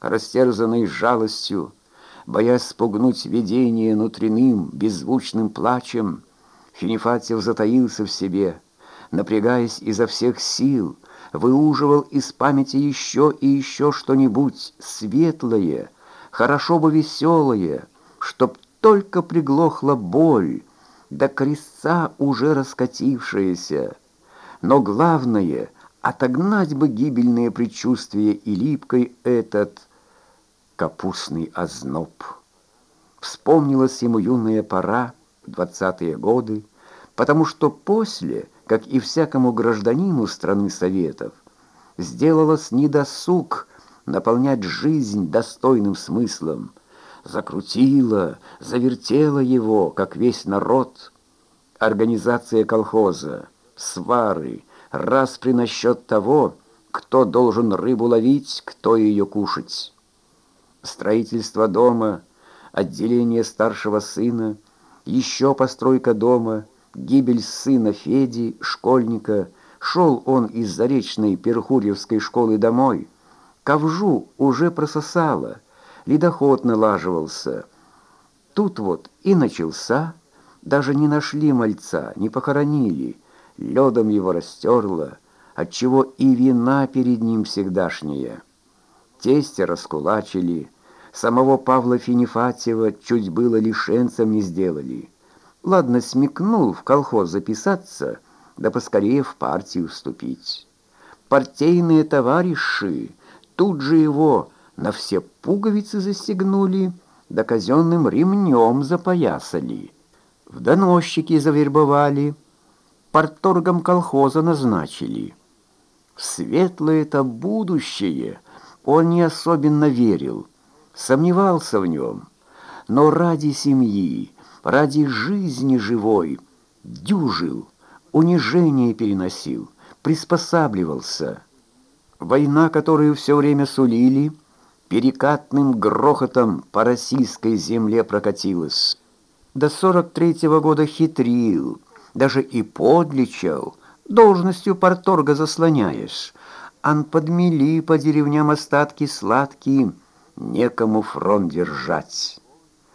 растерзанный жалостью, боясь спугнуть видение внутренним беззвучным плачем, Финифатьев затаился в себе, напрягаясь изо всех сил, выуживал из памяти еще и еще что-нибудь светлое, хорошо бы веселое, чтоб только приглохла боль, до крестца уже раскатившаяся. Но главное — отогнать бы гибельные предчувствия и липкой этот капустный озноб. Вспомнилась ему юная пора, двадцатые годы, потому что после, как и всякому гражданину страны Советов, сделалось недосуг наполнять жизнь достойным смыслом, закрутила, завертела его, как весь народ. Организация колхоза, свары, распри насчет того, кто должен рыбу ловить, кто ее кушать. Строительство дома, отделение старшего сына, еще постройка дома, гибель сына Феди, школьника. Шел он из заречной Перхурьевской школы домой. Ковжу уже прососало — ледоход налаживался. Тут вот и начался, даже не нашли мальца, не похоронили, ледом его растерло, отчего и вина перед ним всегдашняя. Тестя раскулачили, самого Павла Финифатьева чуть было лишенцем не сделали. Ладно, смекнул в колхоз записаться, да поскорее в партию вступить. Партийные товарищи тут же его на все пуговицы застегнули, да казенным ремнем запоясали. В доносчики завербовали, порторгом колхоза назначили. Светлое-то будущее он не особенно верил, сомневался в нем, но ради семьи, ради жизни живой дюжил, унижение переносил, приспосабливался. Война, которую все время сулили — перекатным грохотом по российской земле прокатилась. До сорок третьего года хитрил, даже и подлечил, должностью порторга заслоняешь. Ан подмели по деревням остатки сладкие, некому фронт держать».